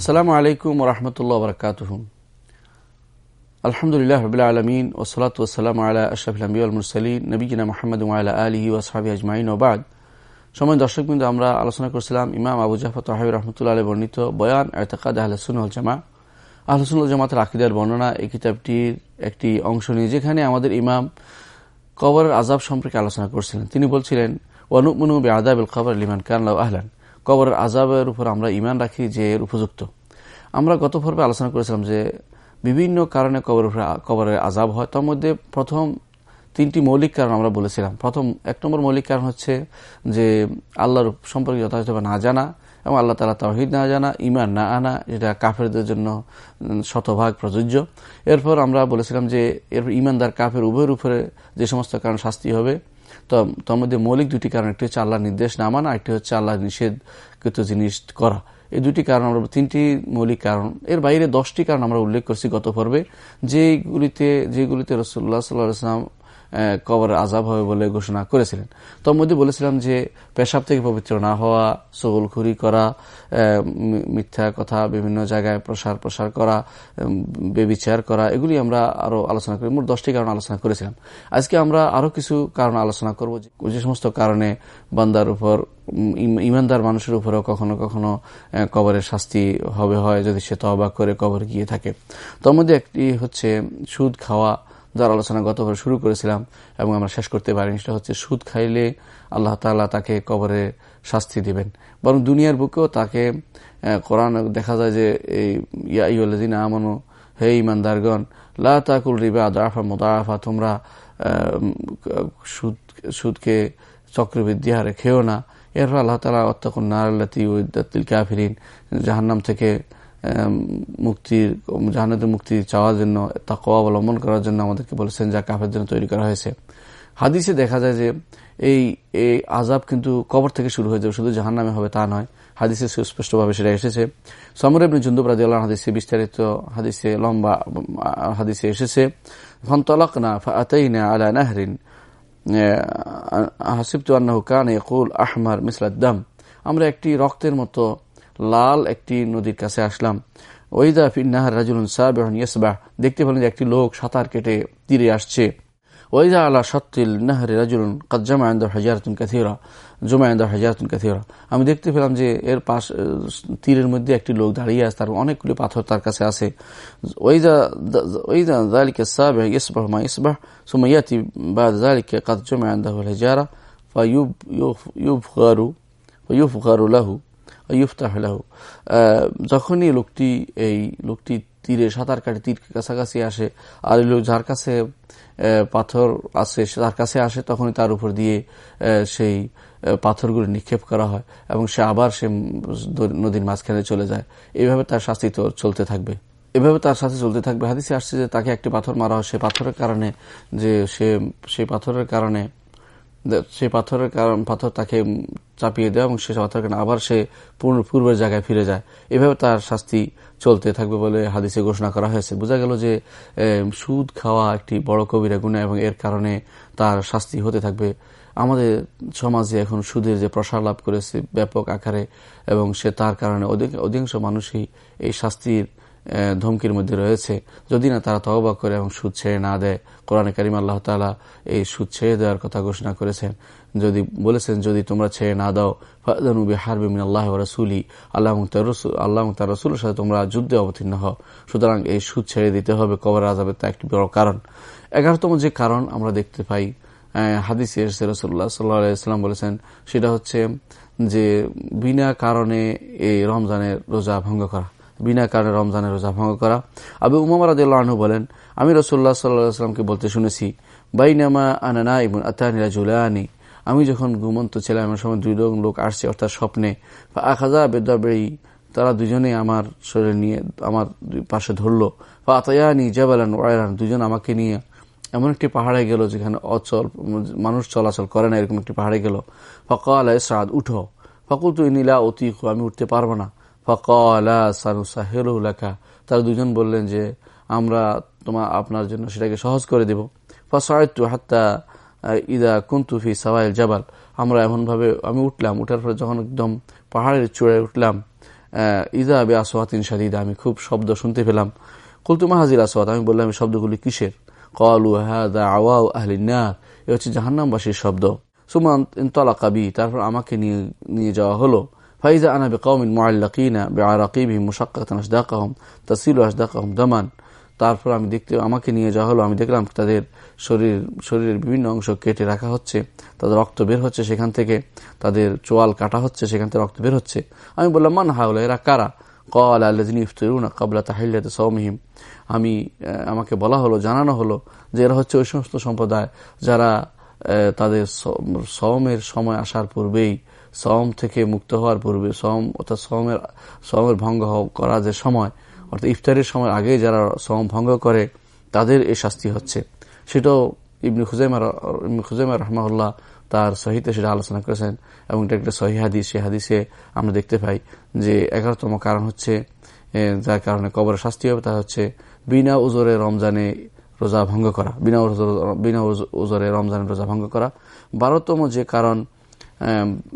আসসালামু আলাইকুম রহমতুল্লাহ বরকাতহ। আলহামদুলিল্লাহ রবিল আলমিন ওসলাত ওসালাম আলা আশরাফুল মুরসালিন নবীনা মোহাম্মদ আলা আলহি ওয়াসাবি আজমাইন ওবাদ সময় দর্শক দর্শকবৃন্দ আমরা আলোচনা করছিলাম ইমাম আবু জাফর তাহিব রহমতুল্লাহ আলী বর্ণিত বয়ান এতকাদ আহলসুল জামা আহলসুল জামাতের আকিদার বর্ণনা এই কিতাবটির একটি অংশ নিয়ে, যেখানে আমাদের ইমাম কবরের আজাব সম্পর্কে আলোচনা করছিলেন। তিনি বলছিলেন ওয়ানুমনু বে আদাবুল খবর লিমান কানলাউ আহলান। কবরের আজাবের উপর আমরা ইমান রাখি যে এর উপযুক্ত। আমরা গত পর্বে আলোচনা করেছিলাম যে বিভিন্ন কারণে কবর কবরের আজাব হয়, তার মধ্যে প্রথম তিনটি মৌলিক কারণ আমরা বলেছিলাম। প্রথম, এক নম্বর মৌলিক কারণ হচ্ছে যে আল্লাহর সম্পর্কে যথাযথভাবে না জানা এবং আল্লাহ তালা তহিদ না জানা ইমান না আনা, যেটা কাফেরদের জন্য শতভাগ প্রযোজ্য। এরপর আমরা বলেছিলাম যে এরপর ইমানদার কাফের উভয়ের উপরে যে সমস্ত কারণ শাস্তি হবে তার মধ্যে মৌলিক দুটি কারণ, একটি হচ্ছে আল্লাহর নির্দেশ না মানা, একটি হচ্ছে আল্লাহ নিষেধকৃত জিনিস করা। এই দুটি কারণ আমরা, তিনটি মৌলিক কারণ। এর বাইরে দশটি কারণ আমরা উল্লেখ করছি গত পর্বে যেগুলিতে যেগুলিতে রসুল্লাহ সাল্লাহ কবর আজাব হবে বলে ঘোষণা করেছিলেন। তোর মধ্যে বলেছিলাম যে, পেশাব থেকে পবিত্র না হওয়া সগলখুরি করা মিথ্যা কথা বিভিন্ন জায়গায় প্রসার প্রসার করা বেবিচার করা, এগুলি আমরা আরও আলোচনা করি। মোট দশটি কারণ আলোচনা করেছিলাম। আজকে আমরা আরও কিছু কারণ আলোচনা করব যে সমস্ত কারণে বান্দার উপর ইমানদার মানুষের উপরেও কখনো কখনো কবরের শাস্তি হবে হয় যদি সে তবাক করে কবর গিয়ে থাকে। তোর মধ্যে একটি হচ্ছে সুদ খাওয়া যার আলোচনা গতবার শুরু করেছিলাম এবং আমরা শেষ করতে পারিনি, সেটা হচ্ছে সুদ খাইলে আল্লাহ তালা তাকে কবরে শাস্তি দিবেন। বরং দুনিয়ার বুকেও তাকে কোরআন দেখা যায় যে এই ইয়াইদিন আমানো, হে ইমানদারগণ লা তাকুল রিবা দাফা মোদাফা, তোমরা সুদ, সুদকে চক্রবৃদ্ধি হারে খেও না। এরপর আল্লাহ তালা অত্যাকুন নারাল্লাতি উদ্দাতিল কাফিরিন, জাহান্নাম থেকে মুক্তির জাহান্নাতের মুক্তি চাওয়ার জন্য, তাকওয়া অবলম্বন করার জন্য আমাদেরকে বলেছেন যা কাফের জন্য তৈরি করা হয়েছে। হাদিসে দেখা যায় যে এই এই আজাব কিন্তু কবর থেকে শুরু হয়ে যাবে, শুধু জাহান নামে হবে তা নয়। হাদিসে সুস্পষ্টভাবে সেটা এসেছে। সমর ইবনে জুন্দুব রাদিয়াল্লাহু হাদিসে বিস্তারিত হাদিসে লম্বা হাদিসে এসেছে ফানতালাকনা ফাআতাইনা আলা নাহরিন হাসিবতু আন্নাহু কানা ইয়াকুল আহমার মিসলাদ দাম। আমরা একটি রক্তের মতো লাল একটি নদীর কাছে আসলাম। ওইদা ফিন্নাহার রাজুলুন সাবেহন দেখতে পেলেন যে একটি লোক সাঁতার কেটে তীরে আসছে। ওইদা আলা সত্তিল নাহারে রাজুলুন কাজ্জামা আন্দর হাজারতুন কাথিরা জমা হাজারতুন কাথিরা আমি দেখতে পেলাম যে এর পাশ তীরের মধ্যে একটি লোক দাঁড়িয়ে আছে, তার অনেকগুলি পাথর তার কাছে আছে। ওইদা ওইদা জালিকে সাবেহ ইসবাহ মা ইসবাহ সুমাইয়াতি বা জালিকে কাদ জমা আন্দর হাজারা ফাইউব ইউফগারু ইউফগারু লাহু। ইউফতাহলাহু যখনই লোকটি এই লোকটি তীরে সাঁতার কাটে, তীর কাছাকাছি আসে, আর লোক যার কাছে পাথর আছে তার কাছে আসে, তখনই তার উপর দিয়ে সেই পাথরগুলো নিক্ষেপ করা হয় এবং সে আবার সে নদীর মাঝখানে চলে যায়। এইভাবে তার শাস্তি তো চলতে থাকবে। এভাবে তার সাথে চলতে থাকবে। হাদিসে আসছে যে তাকে একটি পাথর মারা হয়। সে পাথরের কারণে যে সে সেই পাথরের কারণে সে পাথরের কারণ, পাথর তাকে চাপিয়ে দেয় এবং সে পাথরের কারণে আবার সে পূর্ণ, পূর্বের জায়গায় ফিরে যায়। এভাবে তার শাস্তি চলতে থাকবে বলে হাদিসে ঘোষণা করা হয়েছে। বোঝা গেল যে সুদ খাওয়া একটি বড় কবিরা গুণা এবং এর কারণে তার শাস্তি হতে থাকবে। আমাদের সমাজে এখন সুদের যে প্রসার লাভ করেছে ব্যাপক আকারে এবং সে তার কারণে অধিকাংশ মানুষই এই শাস্তির ধমকির মধ্যে রয়েছে। যদি না তারা তহবা করে এবং সুদ ছেড়ে না দেয়, কোরআনে করিম আল্লাহ তালা এই সুদ ছেড়ে দেওয়ার কথা ঘোষণা করেছেন। যদি, বলেছেন, যদি তোমরা ছেড়ে না দাও ফাজানুবি ফানুবি হারবিমিন আল্লাহ রসুলি, আল্লাহ আল্লাহ তার রসুলের সাথে তোমরা যুদ্ধে অবতীর্ণ হও। সুতরাং এই সুদ ছেড়ে দিতে হবে, কবর আজাবের তা একটি বড় কারণ। এগারোতম যে কারণ আমরা দেখতে পাই হাদিস রসুল্লাহ সাল্লাহাম বলেছেন, সেটা হচ্ছে যে, বিনা কারণে এই রমজানের রোজা ভঙ্গ করা। বিনা কারণে রমজানের রোজা ভঙ্গ করা। আবু উমাম রাজু বলেন, আমি রসুল্লাহ সাল্লাহামকে বলতে শুনেছি, বাইনামা আনানা ইবুন আতানিরা জুলানি আমি যখন ঘুমন্ত ছিলাম, এমন সময় দুই লোক আসছে, অর্থাৎ স্বপ্নে। আখাজা বেদাবেড়ি তারা দুজনে আমার শরীর নিয়ে, আমার পাশে ধরলো। বা আতায়ানি জাবালান ওয়াইরান দুজন আমাকে নিয়ে এমন একটি পাহাড়ে গেল যেখানে অচল, মানুষ চলাচল করে না, এরকম একটি পাহাড়ে গেল। ফকাল সাদ উঠো। ফকুল তুই নীলা অতি আমি উঠতে পারব না। ফকালা তারা দুজন বললেন যে, আমরা তোমার আপনার জন্য সেটাকে সহজ করে দেব। ফাসায়তু হাত্তা ইদা কুন্তুফি সাওয়াইল জাবাল। আমরা এমনভাবে, আমি উঠলাম। উঠার পরে যখন একদম পাহাড়ের চূড়ায় উঠলাম ইদা আবে আসোয়াতিন সাদিদা আমি খুব শব্দ শুনতে পেলাম। কুলতুমা হাজির আসোয়াত আমি বললাম, এই শব্দগুলি কিসের? কলু হাদা আওয়াউ আহলিনার এ হচ্ছে জাহান্নামবাসীর শব্দ। সুমান ইন্তলা কাবি তারপর আমাকে নিয়ে নিয়ে যাওয়া হলো। ফাইজা আনা বেকৌমিন মোয়াল্লাকিনা বেআরাকিবি মুশাক্কাতান আশদাকাহম তাসিল আশদাকাহম দামান তারপর আমি দেখতে আমাকে নিয়ে যাওয়া হলো, আমি দেখলাম তাদের শরীর শরীরের বিভিন্ন অংশ কেটে রাখা হচ্ছে, তাদের রক্ত বের হচ্ছে সেখান থেকে, তাদের চোয়াল কাটা হচ্ছে সেখান থেকে রক্ত বের হচ্ছে। আমি বললাম, মান হাওলা এরা কারা? কল আল্লাদিনী ইফতরুনা কাবলা তাহিল্লাতে সৌমিহিম আমি আমাকে বলা হলো, জানানো হলো যে এরা হচ্ছে ওই সমস্ত সম্প্রদায় যারা তাদের সমের সময় আসার পূর্বেই সম থেকে মুক্ত হওয়ার পূর্বে সম অর্থাৎ সমের সমের ভঙ্গ করা যে সময়, অর্থাৎ ইফতারের সময় আগে যারা সম ভঙ্গ করে, তাদের এ শাস্তি হচ্ছে। সেটাও ইবনি খুজাইমা খুজাইমা রহমাউল্লাহ তার সহিতে সেটা আলোচনা করেছেন এবং এটা একটা সহি হাদিস। সে হাদিসে আমরা দেখতে পাই যে এগারোতম কারণ হচ্ছে যার কারণে কবর শাস্তি হবে, তা হচ্ছে বিনা উজরে রমজানে রোজা ভঙ্গ করা। বিনা বিনা উজরে রমজানে রোজা ভঙ্গ করা। বারোতম যে কারণ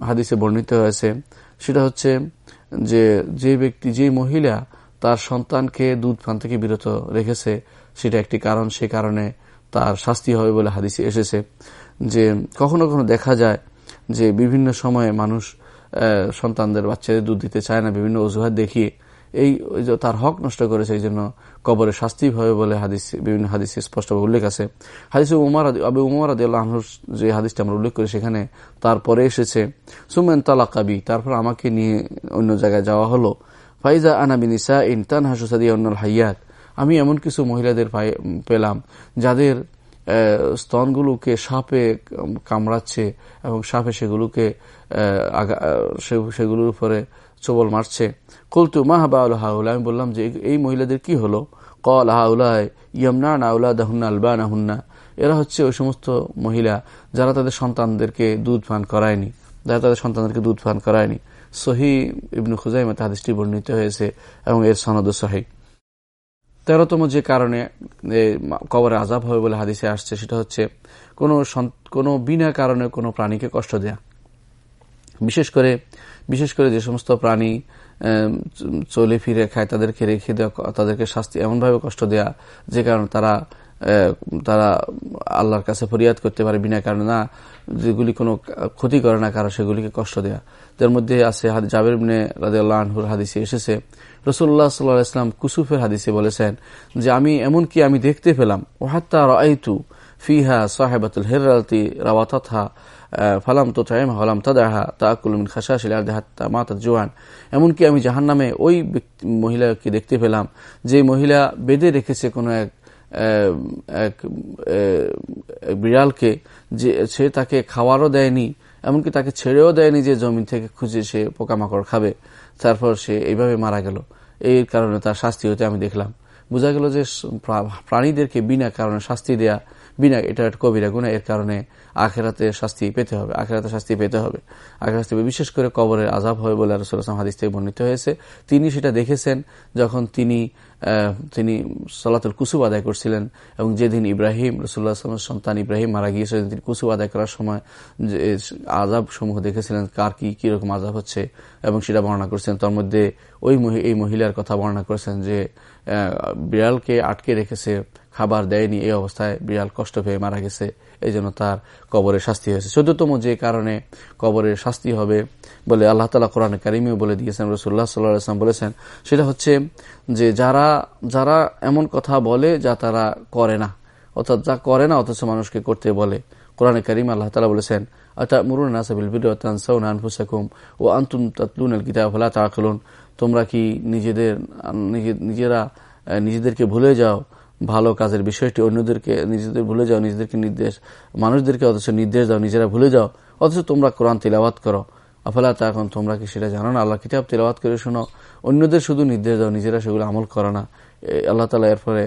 হাদিসে বর্ণিত হয়েছে। সেটা হচ্ছে যে যে ব্যক্তি, যে মহিলা তার সন্তানকে দুধ পান থেকে বিরত রেখেছে, সেটা একটি কারণ। সে কারণে তার শাস্তি হবে বলে হাদিসে এসেছে যে, কখনো কখনো দেখা যায় যে বিভিন্ন সময়ে মানুষ সন্তানদের বাচ্চাদের দুধ দিতে চায় না। বিভিন্ন অজুহাত দেখিয়ে এই তার হক নষ্ট করেছে, এই জন্য কবরে শাস্তি হবে বলে হাদিস, বিভিন্ন হাদিসে স্পষ্টভাবে উল্লেখ আছে। হাদিস উমার আবু উমার আদি আল্লাহর যে হাদিসটা আমরা উল্লেখ করি, সেখানে তারপরে এসেছে সুমেন তালাকাবি তারপর আমাকে নিয়ে অন্য জায়গায় যাওয়া হলো। ফাইজা আনাবিনিসা ইন তান হাসুসাদি অন্নল হাইয়াত আমি এমন কিছু মহিলাদের পেলাম, যাদের স্তনগুলোকে সাপে কামড়াচ্ছে এবং সাপে সেগুলোকে সেগুলোর উপরে চবল মারছে। কলতু মাহাবা আল হাউলা? আমি বললাম যে, এই মহিলাদের কি হলো? কল হাউলায় ইয়মনা নাউলা দাহুন্না আলবা নাহুন্না এরা হচ্ছে ওই সমস্ত মহিলা যারা তাদের সন্তানদেরকে দুধ পান করায়নি। যারা তাদের সন্তানদেরকে দুধ পান করায়নি। সহি ইবনু খুজাইমা হাদিসটি বর্ণিত হয়েছে এবং এর সনদ সহি। তেরোতম যে কারণে কবরে আজাব হবে বলে হাদিসে আসছে, সেটা হচ্ছে কোনো কোনো বিনা কারণে কোনো প্রাণীকে কষ্ট দেয়া। বিশেষ করে বিশেষ করে যে সমস্ত প্রাণী চলে ফিরে খায়, তাদেরকে রেখে দেওয়া, তাদেরকে শাস্তি, এমনভাবে কষ্ট দেয়া, যে কারণে তারা তারা আল্লাহর কাছে ফরিয়াদ করতে পারে বিনা কারণে না, যেগুলি কোনো ক্ষতি করে না কারও, সেগুলিকে কষ্ট দেয়া। যার মধ্যে আছে জাবের ইবনে রাজিয়াল্লাহ আনহুর হাদিসে এসেছে রসুল্লাহ সাল্লাহ ইসলাম কুসুফের হাদিসে বলেছেন যে, আমি এমনকি আমি দেখতে পেলাম, ওহাত্তা রাইতু ফিহা সাহেবাতুল হেরালতি রাওয়াতথা ফালাম তো চাইম হলাম তাদাহা তাকুলমিন খাসাশিল হাত্তা মাতা জোয়ান এমনকি আমি জাহান নামে ওই মহিলাকে দেখতে পেলাম, যে মহিলা বেঁধে রেখেছে কোনো এক এক বিড়ালকে, যে সে তাকে খাওয়ারও দেয়নি, এমনকি তাকে ছেড়েও দেয়নি যে জমিন থেকে খুঁজে সে পোকামাকড় খাবে। তারপর সে এইভাবে মারা গেল। এই কারণে তার শাস্তি হতে আমি দেখলাম। বোঝা গেল যে প্রাণীদেরকে বিনা কারণে শাস্তি দেয়া বিনা এটা কবিরা গুণা এর কারণে আখেরাতে শাস্তি পেতে হবে, আখেরাতে শাস্তি পেতে হবে। আখেরাতে বিশেষ করে কবরের আজাব হবে বলে রসুলাম হাদিস থেকে বর্ণিত হয়েছে। তিনি সেটা দেখেছেন যখন তিনি তিনি সলাতুল কুসুব আদায় করছিলেন এবং যেদিন ইব্রাহিম রসুল্লাহ আসলামের সন্তান ইব্রাহিম মারা গিয়েছিলেন তিনি কুসুব আদায় করার সময় যে আজাব সমূহ দেখেছিলেন, কার কি কীরকম আজাব হচ্ছে এবং সেটা বর্ণনা করছেন। তার মধ্যে ওই এই মহিলার কথা বর্ণনা করেছেন যে বিড়ালকে আটকে রেখেছে খাবার দেয়নি, এই অবস্থায় বিড়াল কষ্ট পেয়ে মারা গেছে। এই জন্য তার কবরের শাস্তি হয়েছে। চোদ্দতম যে কারণে কবরের শাস্তি হবে বলে আল্লাহ তালা কোরআন কারিমেও বলে দিয়েছেন রসুল্লাহ সাল্লাম বলেছেন, সেটা হচ্ছে যে যারা যারা এমন কথা বলে যা তারা করে না, অর্থাৎ যা করে না, অথচ মানুষকে করতে বলে। কোরআন করিম আল্লাহ তালা বলেছেন আতা মুরুন নাসাবিল বিরুম ও আন্তুন তাতলুন কিতাব হলা তাকলুন তোমরা কি নিজেদের নিজেরা নিজেদেরকে ভুলে যাও? ভালো কাজের বিষয়টি অন্যদেরকে, নিজেদের ভুলে যাও, নিজেদেরকে নির্দেশ, মানুষদেরকে অথচ নির্দেশ দাও, নিজেরা ভুলে যাও। অথচ তোমরা কোরআন তিলাবাত করো। আফলা তা এখন তোমরা কি সেটা জানো না? আল্লাহ কিতাব তিলাবাত করে শোনো। অন্যদের শুধু নির্দেশ দাও, নিজেরা সেগুলো আমল করো না। আল্লাহ তালা এরপরে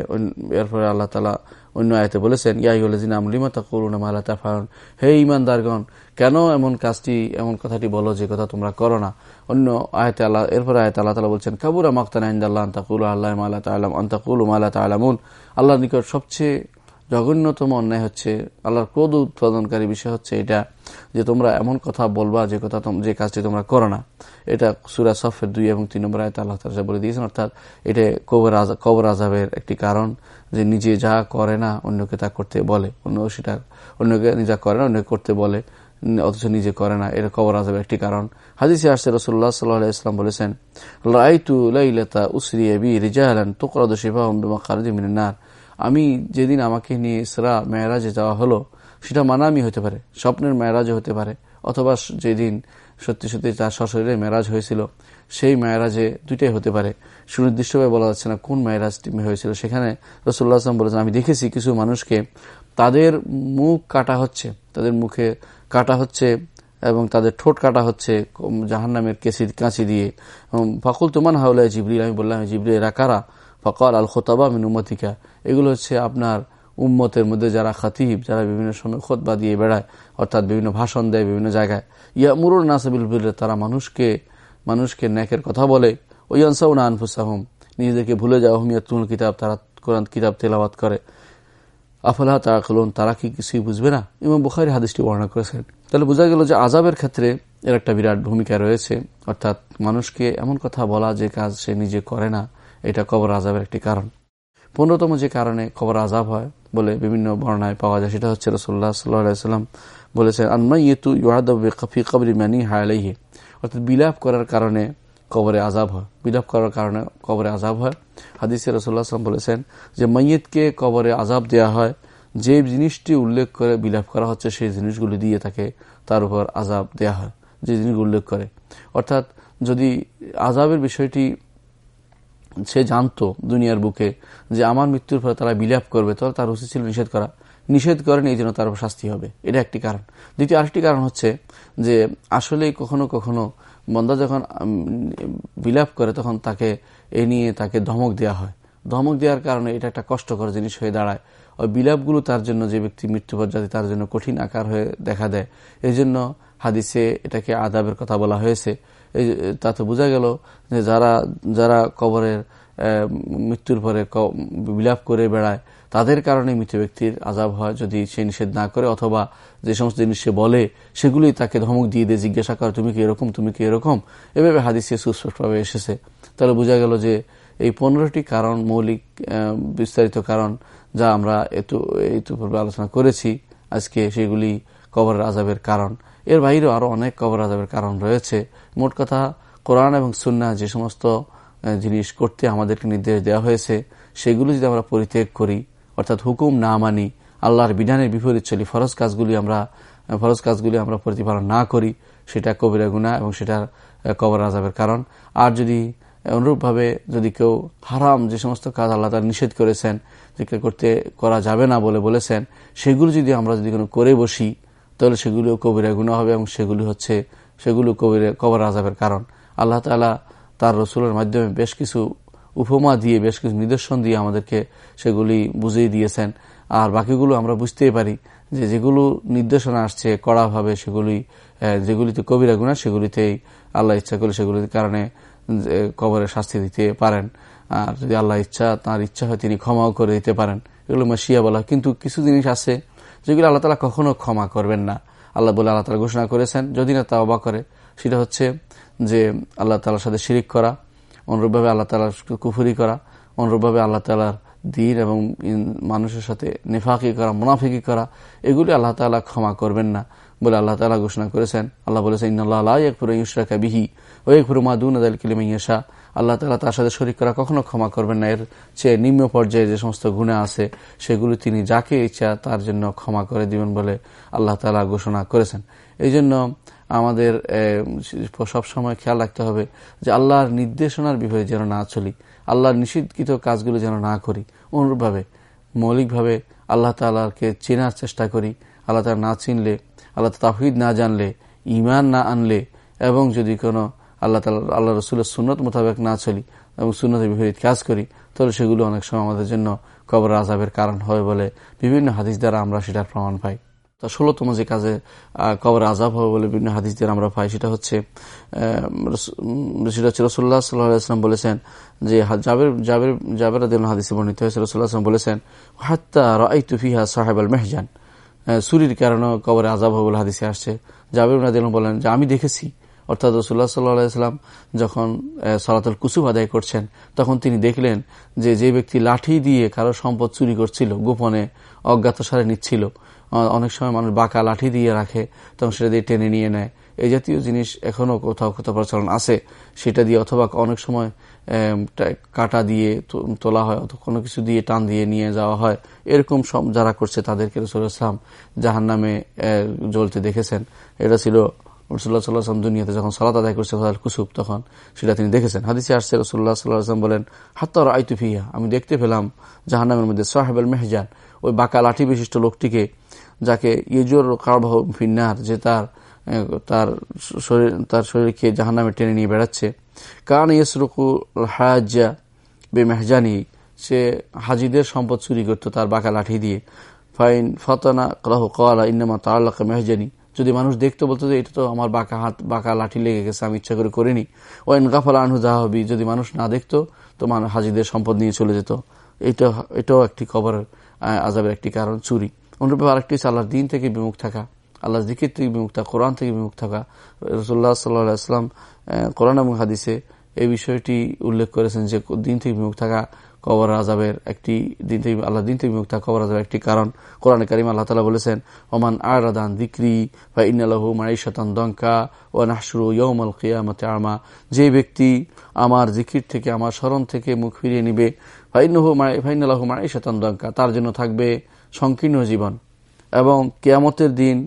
এরপরে আল্লাহ তালা অন্য আয়তে বলেছেন ইয়াইজিন আমলিমা তা করুন মালা তাফারুন হে ইমানদারগণ কেন এমন কাজটি, এমন কথাটি বলো যে কথা তোমরা করো না? অন্য আয়তে আল্লাহ, এরপরে আয়তে আল্লাহ তালা বলছেন, কাবুরা মাক্তান ইন্দাল্লাহ আন্তাকুল আল্লাহ মালা তালাম আন্তাকুল মালা তালামুন আল্লাহ নিকট সবচেয়ে জঘন্যতম অন্যায় হচ্ছে, আল্লাহর ক্রোধ উৎপাদনকারী বিষয় হচ্ছে এটা, যে তোমরা এমন কথা বলবা, যে কথা যে কাজটি তোমরা করো না। এটা সুরা সফের দুই এবং তিন নম্বর আয়তা আল্লাহ তালা বলে দিয়েছেন, অর্থাৎ এটা কবর কবর আজাবের একটি কারণ, যে নিজে যা করে না, অন্যকে তা করতে বলে। অন্য সেটা, অন্যকে নিজা করে না, অন্যকে করতে বলে অথচ নিজে করে না। এটা কবর আজাবের একটি কারণ। হাদিসে আসছে রসুল্লাহ সাল্লাহ ইসলাম বলেছেন লাইতু লাইলাতা উসরি এবি রিজাহালান তোকরাদ শিফা উমদুমা খারদি মিনার আমি যেদিন আমাকে নিয়ে ইসরা মেয়েরাজে যাওয়া হলো, সেটা মানামি হতে পারে, স্বপ্নের মেয়েরাজে হতে পারে, অথবা যেদিন সত্যি সত্যি তার সশরীরে মেয়েরাজ হয়েছিল, সেই মেয়েরাজে দুইটাই হতে পারে। সুনির্দিষ্টভাবে বলা যাচ্ছে না কোন মেয়েরাজটি হয়েছিল। সেখানে রসুল্লাহ আসলাম বলেছেন, আমি দেখেছি কিছু মানুষকে তাদের মুখ কাটা হচ্ছে, তাদের মুখে কাটা হচ্ছে এবং তাদের ঠোঁট কাটা হচ্ছে জাহান নামের কেসি কাঁচি দিয়ে। ফকুল তোমান হাউলাই জিবরিল, আমি বললাম জিবরি এরা কারা? ফকর আল খোতাবা মিন উম্মতিকা। এগুলো হচ্ছে আপনার উম্মতের মধ্যে যারা খাতিব, যারা বিভিন্ন সময় খোতবা দিয়ে বেড়ায়, অর্থাৎ বিভিন্ন ভাষণ দেয় বিভিন্ন জায়গায়। ইয়া মুরুর নাসাবিল তারা মানুষকে মানুষকে ন্যাকের কথা বলে। ওই আনসাউনা আনফুসাহম, নিজেদেরকে ভুলে যাওয়া হুমিয়া তুল কিতাব, তারা কোরআন কিতাব তেলাবাত করে। আফলা তারা খুলুন তারা কি কিছুই বুঝবে না? ইমাম বুখারি হাদিসটি বর্ণনা করেছেন। তাহলে বোঝা গেল যে আজাবের ক্ষেত্রে এর একটা বিরাট ভূমিকা রয়েছে। অর্থাৎ মানুষকে এমন কথা বলা যে কাজ সে নিজে করে না। এটা কবর আজাবের একটি কারণ। পনেরোতম যে কারণে কবর আজাব হয় বলে বিভিন্ন বর্ণায় পাওয়া যায়, সেটা হচ্ছে রসোল্লা সাল্লাম বলেছেন আনমা ইয়েতু ইউহাদি কবরি ম্যানি হায়ালাইহে অর্থাৎ বিলাপ করার কারণে কবরে আজাব হয়। বিলাপ করার কারণে কবরে আজাব হয়। হাদিসে রসোল্লা আসলাম বলেছেন যে মৈয়তকে কবরে আজাব দেয়া হয়, যে জিনিসটি উল্লেখ করে বিলাপ করা হচ্ছে, সেই জিনিসগুলি দিয়ে তাকে তার উপর আজাব দেয়া হয়, যে জিনিসগুলো উল্লেখ করে। অর্থাৎ যদি আজাবের বিষয়টি সে জানতো দুনিয়ার বুকে যে আমার মৃত্যুর পরে তারা বিলাপ করবে, তাহলে তার উচিত ছিল নিষেধ করা। নিষেধ করেন, এই জন্য তার শাস্তি হবে। এটা একটি কারণ। দ্বিতীয় আরেকটি কারণ হচ্ছে যে আসলেই কখনো কখনো বন্দা যখন বিলাপ করে, তখন তাকে এ নিয়ে তাকে ধমক দেওয়া হয়। ধমক দেওয়ার কারণে এটা একটা কষ্টকর জিনিস হয়ে দাঁড়ায়। ওই বিলাপগুলো তার জন্য যে ব্যক্তি মৃত্যুপর যাতে তার জন্য কঠিন আকার হয়ে দেখা দেয়। এই জন্য হাদিসে এটাকে আদাবের কথা বলা হয়েছে। তাতে বোঝা গেল যে যারা যারা কবরের মৃত্যুর পরে বিলাপ করে বেড়ায়, তাদের কারণে মৃত ব্যক্তির আজাব হয় যদি সে নিষেধ না করে, অথবা যে সমস্ত জিনিস সে বলে সেগুলি তাকে ধমক দিয়ে দিয়ে জিজ্ঞাসা করে, তুমি কি এরকম? তুমি কি এরকম? এভাবে হাদিসে সুস্পষ্টভাবে এসেছে। তাহলে বোঝা গেল যে এই পনেরোটি কারণ, মৌলিক বিস্তারিত কারণ যা আমরা এত এই পূর্বে আলোচনা করেছি, আজকে সেগুলি কবরের আজাবের কারণ। এর বাইরেও আরও অনেক কবর আজাবের কারণ রয়েছে। মোট কথা, কোরআন এবং সুন্না যে সমস্ত জিনিস করতে আমাদেরকে নির্দেশ দেওয়া হয়েছে, সেগুলো যদি আমরা পরিত্যাগ করি, অর্থাৎ হুকুম না মানি, আল্লাহর বিধানের বিপরীত চলি, ফরজ কাজগুলি আমরা, ফরজ কাজগুলি আমরা প্রতিপালন না করি, সেটা কবিরা গুণা এবং সেটার কবর আজাবের কারণ। আর যদি অনুরূপভাবে যদি কেউ হারাম যে সমস্ত কাজ আল্লাহ তার নিষেধ করেছেন করতে করা যাবে না বলে বলেছেন, সেগুলো যদি আমরা যদি কোনো করে বসি তাহলে সেগুলিও কবিরা গুণা হবে এবং সেগুলি হচ্ছে, সেগুলো কবিরে, কবর আজাবের কারণ। আল্লাহ তালা তার রসুলের মাধ্যমে বেশ কিছু উপমা দিয়ে, বেশ কিছু নিদর্শন দিয়ে আমাদেরকে সেগুলি বুঝিয়ে দিয়েছেন। আর বাকিগুলো আমরা বুঝতেই পারি যে যেগুলো নির্দেশনা আসছে কড়াভাবে সেগুলি যেগুলিতে কবিরা গুণা সেগুলিতেই আল্লাহ ইচ্ছা করে সেগুলির কারণে কবরে শাস্তি দিতে পারেন। আর যদি আল্লাহ ইচ্ছা, তার ইচ্ছা হয় তিনি ক্ষমাও করে দিতে পারেন। এগুলো মাসিয়া বলা। কিন্তু কিছু জিনিস আছে যেগুলো আল্লাহ তালা কখনো ক্ষমা করবেন না। আল্লাহ বলে আল্লাহ তালা ঘোষণা করেছেন, যদি না তা অবাক করে, সেটা হচ্ছে যে আল্লাহ তালার সাথে শিরিক করা, অনুরূপভাবে আল্লাহ তালার কুফুরি করা, অনুরূপভাবে আল্লাহ তালার দিন এবং মানুষের সাথে নেফাকি করা, মুনাফিকি করা, এগুলি আল্লাহ তালা ক্ষমা করবেন না বলে আল্লাহ তালা ঘোষণা করেছেন। আল্লাহ বলেছেন ইন্নআল্লাহ একপুর ইউসরাকা বিহি ও একপুর মাদুন আদাল কিলিমাইয়াশা আল্লাহ তালা তার সাথে শরিক করা কখনো ক্ষমা করবেন না। এর চেয়ে নিম্ন পর্যায়ে যে সমস্ত গুণা আছে, সেগুলি তিনি যাকে ইচ্ছা তার জন্য ক্ষমা করে দিবেন বলে আল্লাহ তালা ঘোষণা করেছেন। এই জন্য আমাদের সবসময় খেয়াল রাখতে হবে যে আল্লাহর নির্দেশনার বিপরীত যেন না চলি, আল্লাহর নিষিদ্ধকৃত কাজগুলো যেন না করি। অনুরূপভাবে, মৌলিকভাবে আল্লাহ তালাকে চেনার চেষ্টা করি। আল্লাহ তালা না চিনলে, আল্লাহ তাহিদ না জানলে ইমান না আনলে, এবং যদি কোনো আল্লাহ তালা আল্লাহ রসুলের সুনত মোতাবেক না চলি এবং সুন্নতের বিপরীত কাজ করি, তাহলে সেগুলো অনেক সময় আমাদের জন্য কবর আজাবের কারণ হয় বলে বিভিন্ন হাদিস দ্বারা আমরা সেটার প্রমাণ পাই। তা ষোলোতম যে কাজে কবর আজাব হবে বলে বিভিন্ন হাদিস দিয়ে আমরা পাই, সেটা হচ্ছে সেটা হচ্ছে রসুল্লাহ সাল্লাহাম বলেছেন যে, জাবের জাবের জাবের হাদিসে বর্ণিত হয়েছে রসুল্লাহ আসলাম বলেছেন, হাত্তা রাই তুফিহা সাহেব আল মেহজান সুরির কারণে কবরে আজাব হবে বলে হাদিসে আসছে। জাবের নাদিম বলেন যে, আমি দেখেছি অর্থাৎ রসুল্লাহ সাল্লাহাম যখন সলাতল কুসুব আদায় করছেন, তখন তিনি দেখলেন যে যে ব্যক্তি লাঠি দিয়ে কারও সম্পদ চুরি করছিল, গোপনে অজ্ঞাত সারে নিচ্ছিল অনেক সময় মানুষ বাঁকা লাঠি দিয়ে রাখে, তখন সেটা দিয়ে টেনে নিয়ে নেয়। এই জাতীয় জিনিস এখনও কোথাও কোথাও প্রচলন আছে, সেটা দিয়ে অথবা অনেক সময় কাটা দিয়ে তোলা হয় অথবা কোনো কিছু দিয়ে টান দিয়ে নিয়ে যাওয়া হয়। এরকম সব যারা করছে তাদেরকে রসুল ইসলাম জাহান নামে জ্বলতে দেখেছেন। এটা ছিল রসুল্লাহ সাল্লাহাম দুনিয়াতে যখন সালাত আদায় করছে কুসুব, তখন সেটা তিনি দেখেছেন। হাদিসে আসছে, রসুল্লাহ সাল্লাহাম বলেন হাত্তার আইতুফিয়া আমি দেখতে পেলাম জাহান্নামের মধ্যে সাহেব আল মেহজান, ওই বাঁকা লাঠি বিশিষ্ট লোকটিকে, যাকে ইজোর কারবাহ ফিন্নার, যে তার তার শরীর, তার শরীরকে জাহান্নামে টেনে নিয়ে বেড়াচ্ছে। কারণ ইসরুকু হাজা বে মেহজানি সে হাজিদের সম্পদ চুরি করত তার বাঁকা লাঠি দিয়ে। ফাইন ফতনা কলাহ কলা ইন্নামা তাল্লাহ মেহজানি যদি মানুষ দেখতো বলতো যে এটা তো আমার বাঁকা হাত, বাঁকা লাঠি লেগে গেছে, আমি ইচ্ছা করে করিনি। ও গাফাল আনহু জাহাবি যদি মানুষ না দেখতো, তো মানুষ হাজিদের সম্পদ নিয়ে চলে যেত। এটা, এটাও একটি খবর আজাবের একটি কারণ, চুরি। অনুরূপে আরেকটি হচ্ছে আল্লাহর দিন থেকে বিমুখ থাকা। আল্লাহ দিকের থেকে বিমুখ থাকা, কোরআন থেকে বিমুখ থাকা। রসুল্লাহ সাল্লাহাম কোরআন এবং হাদিসে এই বিষয়টি উল্লেখ করেছেন যে দিন থেকে বিমুখ থাকা কবর আজাবের একটি দিন থেকে, আল্লাহ দিন থেকে বিমুখ কবর আজাবের একটি কারণ। কোরআন করিম আল্লাহ তালা বলেছেন, ওমান আরাদান দিক্রি বা মাই মাইশাতান দঙ্কা ও নাহসুরু ইয়মাল কিয়ামতে আমা যে ব্যক্তি আমার জিকির থেকে, আমার স্মরণ থেকে মুখ ফিরিয়ে নিবে ফাইনাহু ফাইনালাহু মাইশাতান দঙ্কা তার জন্য থাকবে সংকীর্ণ জীবন। এবং কেয়ামতের দিন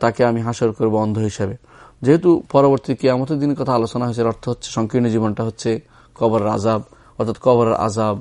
তাকে আমি হাসর করব অন্ধ হিসাবে। যেহেতু পরবর্তী কেয়ামতের দিনের কথা আলোচনা হয়েছে অর্থ হচ্ছে সংকীর্ণ জীবনটা হচ্ছে কবর আজাব অর্থাৎ কবর আজাব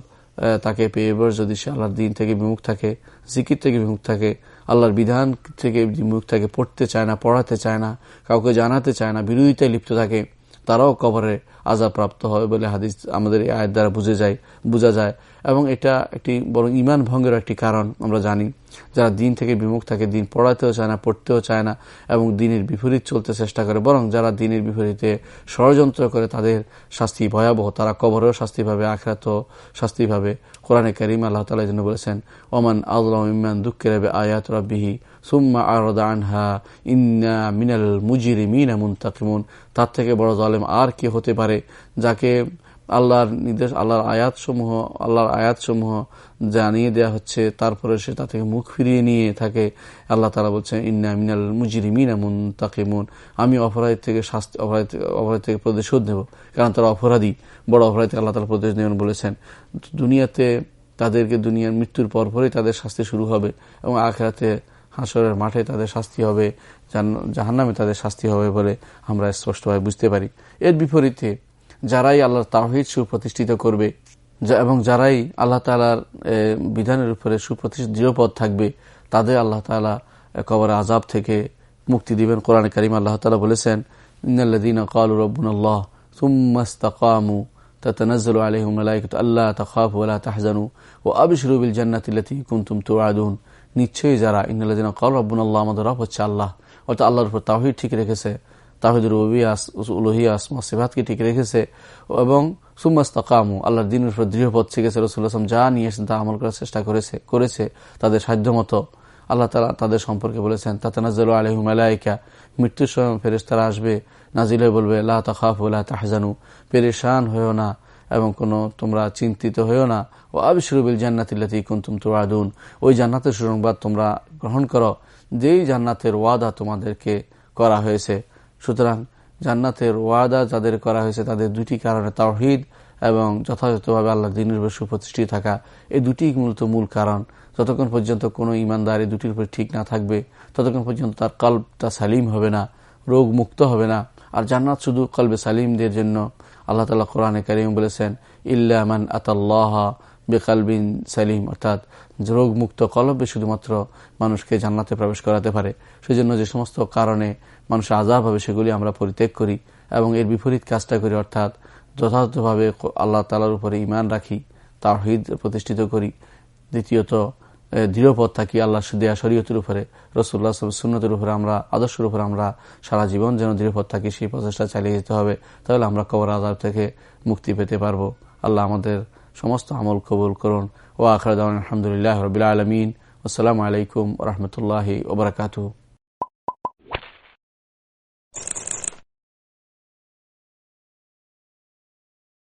তাকে পেয়ে এবার যদি সে আল্লাহর দিন থেকে বিমুখ থাকে, জিকির থেকে বিমুখ থাকে, আল্লাহর বিধান থেকে বিমুখ থাকে, পড়তে চায় না, পড়াতে চায় না, কাউকে জানাতে চায় না, বিরোধিতায় লিপ্ত থাকে তারাও কবরে আজাব প্রাপ্ত হয় বলে হাদিস আমাদের এই আয়ের দ্বারা বুঝে যায়, বোঝা যায়। এবং এটা একটি বরং ইমান ভঙ্গের একটি কারণ আমরা জানি। যারা দিন থেকে বিমুখ থাকে, দিন পড়াতেও চায় না, পড়তেও চায় না এবং দিনের বিপরীত চলতে চেষ্টা করে, বরং যারা দিনের বিপরীতে ষড়যন্ত্র করে তাদের শাস্তি ভয়াবহ। তারা কবরেও শাস্তি পাবে আখরাত শাস্তি পাবে। কোরআনে করিম আল্লাহ তালা জন্য বলেছেন, ওমান আল্লাহ ইমান দুঃখের আয়াত রব্বিহি সুম্মা আরদা আনহা, ইন্না মিনাল মুজিরি মিনা মুন্তাকিমুন। তার থেকে বড় জালেম আর কি হতে পারে যাকে আল্লাহর নির্দেশ, আল্লাহর আয়াত সমূহ আল্লাহর আয়াত সমূহ জানিয়ে দেওয়া হচ্ছে, তারপরে সে তা থেকে মুখ ফিরিয়ে নিয়ে থাকে। আল্লাহ তালা বলছেন, ইন্না মিনাল মুজিরি মিনা মুন তাকে মুন আমি অপরাধ থেকে শাস্তি অপরাধ অপরাধ থেকে প্রতিশোধ নেব। কারণ তারা অপরাধী। বড় অপরাধ থেকে আল্লাহ তালা প্রদেশ নেবেন বলেছেন। দুনিয়াতে তাদেরকে দুনিয়ার মৃত্যুর পরপরই তাদের শাস্তি শুরু হবে এবং আখেরাতে হাসরের মাঠে তাদের শাস্তি হবে জাহান্নামে তাদের শাস্তি হবে বলে আমরা স্পষ্টভাবে বুঝতে পারি এর বিপরীতে যারাই আল্লাহর তাহিদ সুপ্রতিষ্ঠিত করবে এবং যারাই আল্লাহ তালার বিধানের উপরে সুপ্রতিষ্ঠিত দৃঢ়পদ থাকবে তাদের আল্লাহ তালা কবর আজাব থেকে মুক্তি দিবেন কোরআন করিম আল্লাহ তালা বলেছেন ইন্দিন কাল রব্বুন আল্লাহ সুম্মাস্তাকামু تتنزل عليهم الملائكة ألا تخافوا ولا تحزنوا وأبشروا بالجنة التي كنتم توعدون নিশ্চয়ই যারা ইন্দিন কল রব্বুন আল্লাহ আমাদের রব হচ্ছে আল্লাহ। অর্থাৎ আল্লাহর উপর তাহিদ ঠিক রেখেছে তাহিদুর উলহিয়া আসমা সেবাতকে ঠিক রেখেছে, এবং সুম্মাস্তাকামু আল্লাহর দিনের উপর দৃঢ়পথ শিখেছে। রসুল্লাহাম যা নিয়ে এসেছেন তা আমল করার চেষ্টা করেছে করেছে, তাদের সাধ্য মতো। আল্লাহ তালা তাদের সম্পর্কে বলেছেন, তাতানাজ্জাল আলহিম আলাইকা মৃত্যুর সময় ফেরেস্তারা আসবে নাজিল হয়ে বলবে আল্লাহ তাকাফ তাহজানু পেরেশান হয়েও না এবং কোনো তোমরা চিন্তিত হয়েও না। ও আবিসরুবিল জান্নাতিল্লাতি কুন্তুম তুয়াদুন ওই জান্নাতের সুসংবাদ তোমরা গ্রহণ করো, যেই জান্নাতের ওয়াদা তোমাদেরকে করা হয়েছে। সুতরাং জান্নাতের ওয়াদা যাদের করা হয়েছে তাদের দুটি কারণে তাওহিদ এবং যথাযথভাবে আল্লাহ দিনের উপর সুপ্রতিষ্ঠিত থাকা। এই দুটি মূলত মূল কারণ। যতক্ষণ পর্যন্ত কোনো ইমানদার এই দুটির উপর ঠিক না থাকবে, ততক্ষণ পর্যন্ত তার কল্পটা সালিম হবে না রোগ মুক্ত হবে না। আর জান্নাত শুধু কলবে সালিমদের জন্য আল্লাহ তালা কোরআনে কারিম বলেছেন ইল্লামান আতাল্লাহ বেকালবিন সালিম অর্থাৎ রোগমুক্ত কলবে শুধুমাত্র মানুষকে জান্নাতে প্রবেশ করাতে পারে। সেজন্য যে সমস্ত কারণে মানুষ আজাব হবে, সেগুলি আমরা পরিত্যাগ করি এবং এর বিপরীত কাজটা করি, অর্থাৎ যথাযথভাবে আল্লাহ তালার উপরে ইমান রাখি তার তাহিদ প্রতিষ্ঠিত করি। দ্বিতীয়ত দৃঢ়পথ থাকি আল্লাহ দেয়া শরীয়তের উপরে রসুল্লাহ সুন্নতের উপরে আমরা, আদর্শের উপরে আমরা সারা জীবন যেন দৃঢ়পথ থাকি, সেই প্রচেষ্টা চালিয়ে যেতে হবে, তাহলে আমরা কবর আজাব থেকে মুক্তি পেতে পারব। আল্লাহ আমাদের সমস্ত আমল কবুল করুন। ও আখরাদ আলহামদুলিল্লাহ রবিল আলমিন। আসসালামু আলাইকুম রহমতুল্লাহি ওবরাকাতু